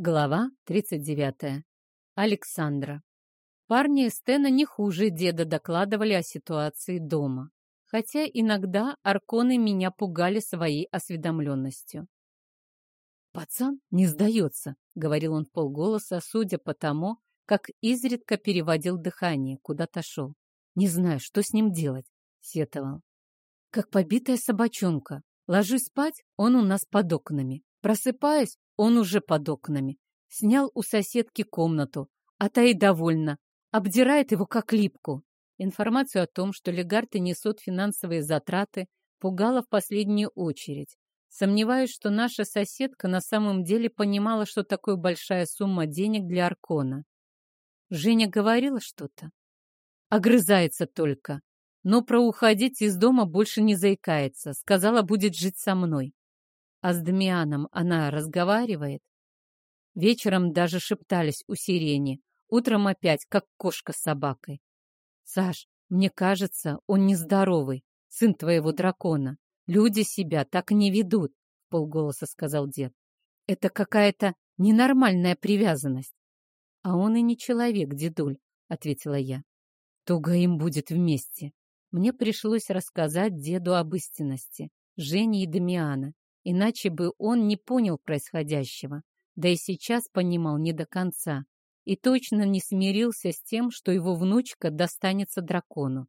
Глава 39. Александра. Парни Эстена не хуже деда докладывали о ситуации дома, хотя иногда арконы меня пугали своей осведомленностью. «Пацан не сдается», — говорил он полголоса, судя по тому, как изредка переводил дыхание, куда-то шел. «Не знаю, что с ним делать», — сетовал. «Как побитая собачонка. Ложусь спать, он у нас под окнами. Просыпаюсь, он уже под окнами. Снял у соседки комнату, а та и довольна. Обдирает его как липку. Информацию о том, что легарты несут финансовые затраты, пугала в последнюю очередь. Сомневаюсь, что наша соседка на самом деле понимала, что такое большая сумма денег для Аркона. Женя говорила что-то? Огрызается только. Но про уходить из дома больше не заикается. Сказала, будет жить со мной. А с Дамианом она разговаривает? Вечером даже шептались у сирени. Утром опять, как кошка с собакой. Саш, мне кажется, он нездоровый, сын твоего дракона. Люди себя так не ведут, полголоса сказал дед. Это какая-то ненормальная привязанность. А он и не человек, дедуль, ответила я. Туго им будет вместе. Мне пришлось рассказать деду об истинности, Жене и Дамиана, Иначе бы он не понял происходящего, да и сейчас понимал не до конца. И точно не смирился с тем, что его внучка достанется дракону.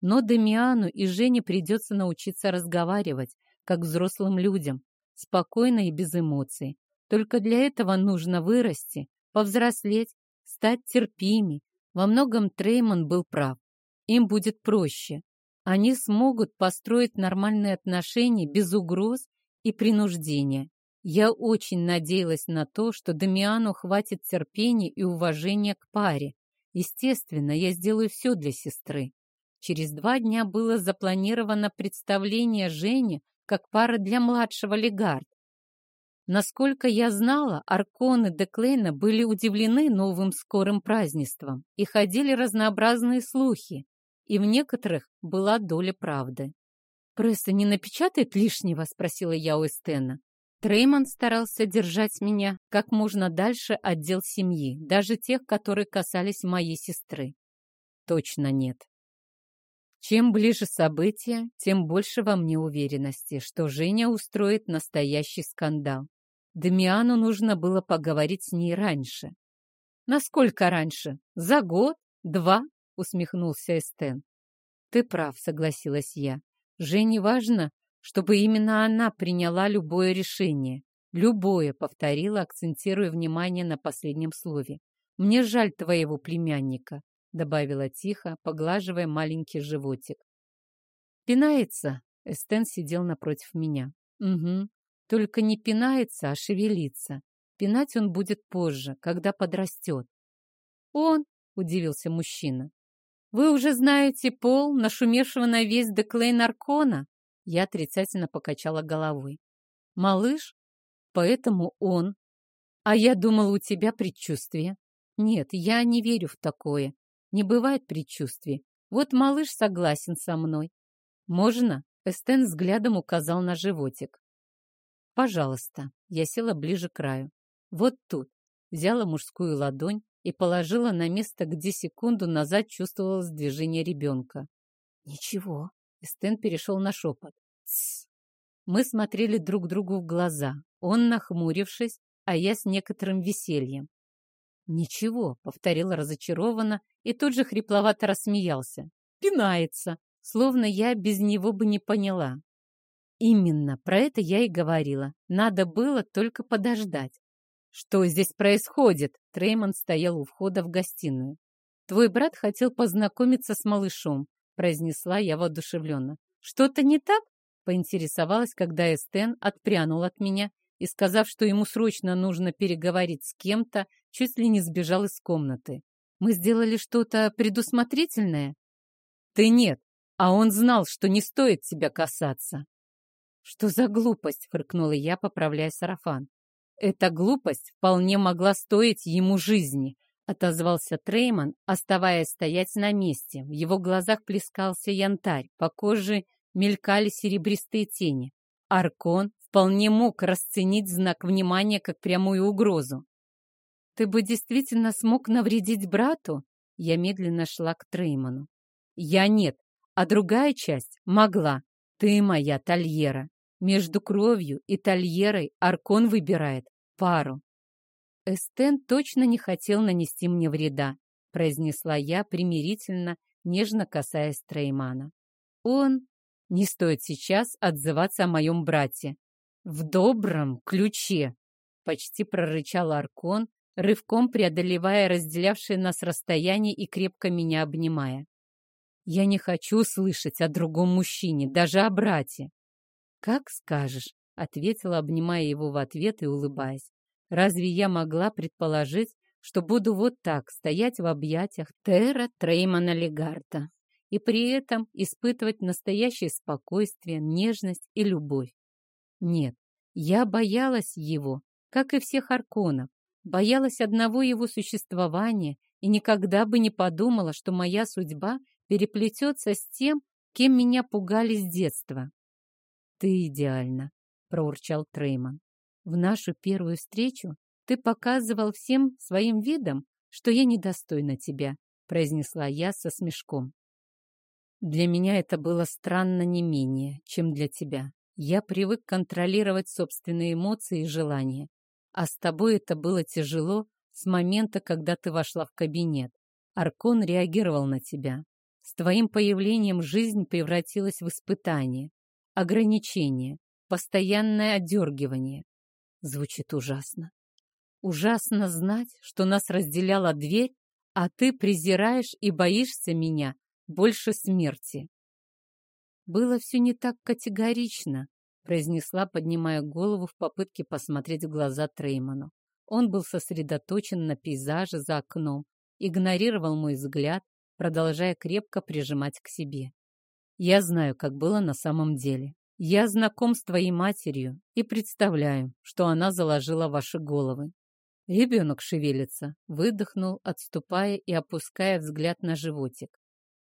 Но Дамиану и Жене придется научиться разговаривать, как взрослым людям, спокойно и без эмоций. Только для этого нужно вырасти, повзрослеть, стать терпимей. Во многом Трейман был прав. Им будет проще. Они смогут построить нормальные отношения без угроз и принуждения. Я очень надеялась на то, что Дамиану хватит терпения и уважения к паре. Естественно, я сделаю все для сестры. Через два дня было запланировано представление Жени как пара для младшего Легард. Насколько я знала, Арконы Деклейна были удивлены новым скорым празднеством и ходили разнообразные слухи, и в некоторых была доля правды. «Пресса не напечатает лишнего?» — спросила я у Эстена. Треймон старался держать меня как можно дальше от дел семьи, даже тех, которые касались моей сестры. Точно нет. Чем ближе события, тем больше во мне уверенности, что Женя устроит настоящий скандал. Дамиану нужно было поговорить с ней раньше. «Насколько раньше? За год? Два?» — усмехнулся Эстен. «Ты прав», — согласилась я. Жене важно, чтобы именно она приняла любое решение. Любое, повторила, акцентируя внимание на последнем слове. Мне жаль твоего племянника, добавила тихо, поглаживая маленький животик. Пинается? Эстен сидел напротив меня. Угу. Только не пинается, а шевелится. Пинать он будет позже, когда подрастет. Он, удивился мужчина. «Вы уже знаете пол, нашумевшего на весь Деклейн Аркона?» Я отрицательно покачала головой. «Малыш? Поэтому он. А я думала, у тебя предчувствие. Нет, я не верю в такое. Не бывает предчувствий. Вот малыш согласен со мной. Можно?» Эстен взглядом указал на животик. «Пожалуйста». Я села ближе к краю. «Вот тут». Взяла мужскую ладонь, и положила на место, где секунду назад чувствовалось движение ребенка. «Ничего», — Эстен перешел на шепот. «Тссс». Мы смотрели друг другу в глаза, он нахмурившись, а я с некоторым весельем. «Ничего», — повторил разочарованно и тут же хрипловато рассмеялся. «Пинается, словно я без него бы не поняла». Именно, про это я и говорила. Надо было только подождать. «Что здесь происходит?» Треймон стоял у входа в гостиную. «Твой брат хотел познакомиться с малышом», произнесла я воодушевленно. «Что-то не так?» поинтересовалась, когда Эстен отпрянул от меня и, сказав, что ему срочно нужно переговорить с кем-то, чуть ли не сбежал из комнаты. «Мы сделали что-то предусмотрительное?» «Ты нет, а он знал, что не стоит тебя касаться». «Что за глупость?» — фыркнула я, поправляя сарафан. Эта глупость вполне могла стоить ему жизни, отозвался Трейман, оставаясь стоять на месте. В его глазах плескался янтарь, по коже мелькали серебристые тени. Аркон вполне мог расценить знак внимания как прямую угрозу. ты бы действительно смог навредить брату?» Я медленно шла к Трейману. «Я нет, а другая часть могла. Ты моя Тольера. Между кровью и Тольерой Аркон выбирает пару». «Эстен точно не хотел нанести мне вреда», произнесла я примирительно, нежно касаясь Треймана. «Он не стоит сейчас отзываться о моем брате. В добром ключе!» Почти прорычал Аркон, рывком преодолевая разделявшее нас расстояние и крепко меня обнимая. «Я не хочу слышать о другом мужчине, даже о брате». «Как скажешь», — ответила, обнимая его в ответ и улыбаясь. «Разве я могла предположить, что буду вот так стоять в объятиях Тера Треймана Легарта и при этом испытывать настоящее спокойствие, нежность и любовь? Нет, я боялась его, как и всех арконов, боялась одного его существования и никогда бы не подумала, что моя судьба переплетется с тем, кем меня пугали с детства. «Ты идеальна», — проурчал Трейман. «В нашу первую встречу ты показывал всем своим видом, что я недостойна тебя», — произнесла я со смешком. «Для меня это было странно не менее, чем для тебя. Я привык контролировать собственные эмоции и желания. А с тобой это было тяжело с момента, когда ты вошла в кабинет. Аркон реагировал на тебя. С твоим появлением жизнь превратилась в испытание, ограничение, постоянное отдергивание. Звучит ужасно. Ужасно знать, что нас разделяла дверь, а ты презираешь и боишься меня больше смерти. Было все не так категорично, произнесла, поднимая голову в попытке посмотреть в глаза Трейману. Он был сосредоточен на пейзаже за окном, игнорировал мой взгляд, продолжая крепко прижимать к себе. Я знаю, как было на самом деле. Я знаком с твоей матерью и представляю, что она заложила ваши головы. Ребенок шевелится, выдохнул, отступая и опуская взгляд на животик.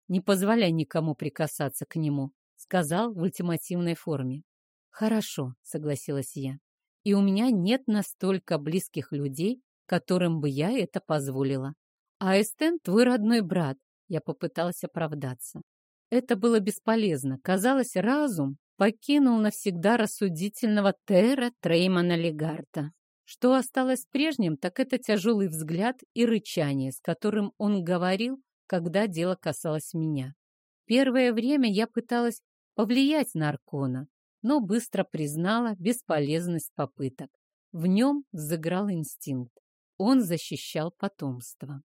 Не позволяй никому прикасаться к нему, сказал в ультимативной форме. «Хорошо», — согласилась я. «И у меня нет настолько близких людей, которым бы я это позволила. А Эстен — твой родной брат», — я попыталась оправдаться. Это было бесполезно. Казалось, разум покинул навсегда рассудительного Тера Треймана Легарта. Что осталось прежним, так это тяжелый взгляд и рычание, с которым он говорил, когда дело касалось меня. Первое время я пыталась повлиять на Аркона, но быстро признала бесполезность попыток. В нем взыграл инстинкт. Он защищал потомство.